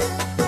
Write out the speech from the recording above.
Música